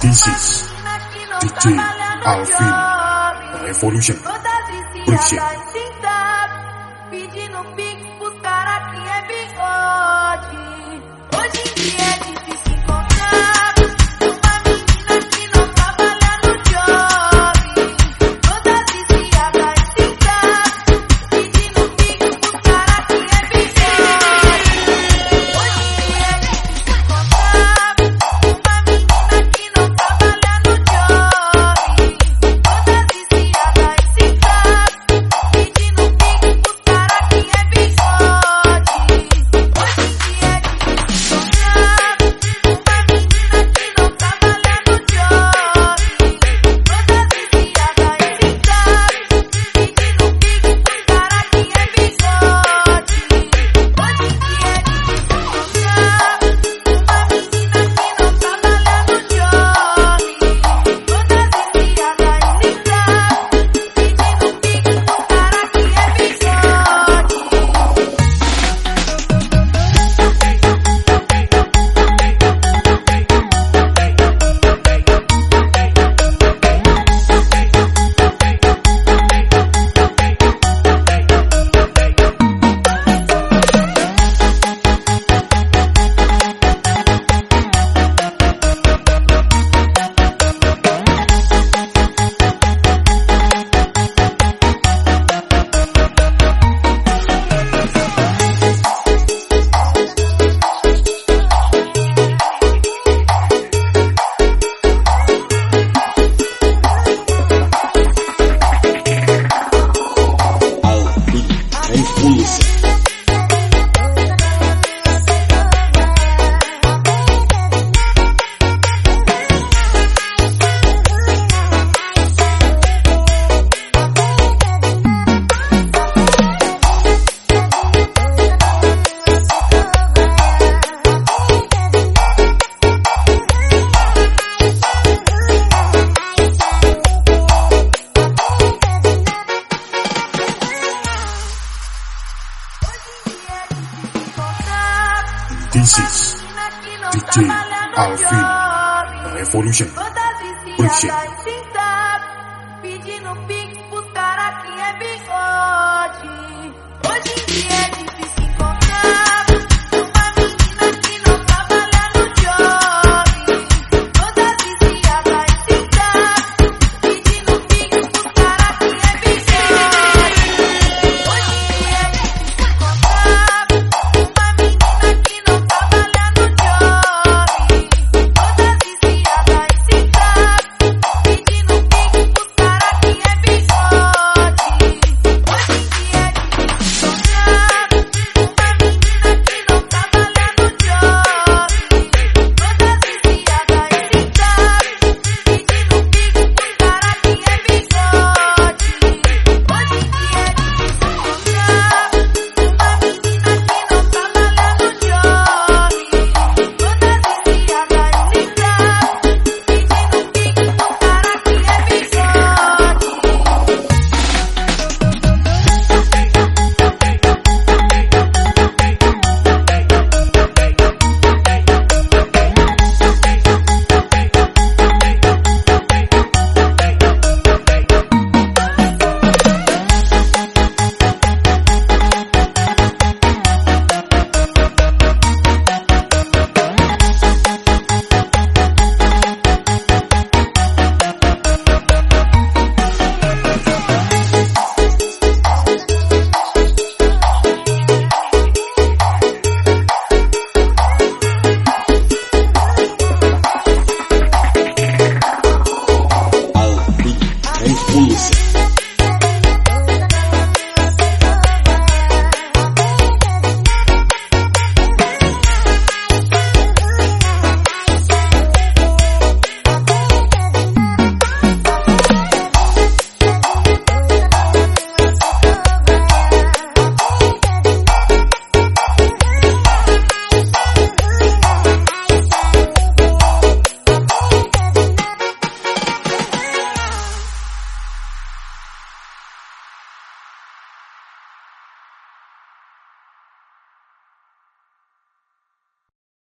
This is DJ Alfin Revolution Production. Francis, DJ Alvin, Revolution, Bridget.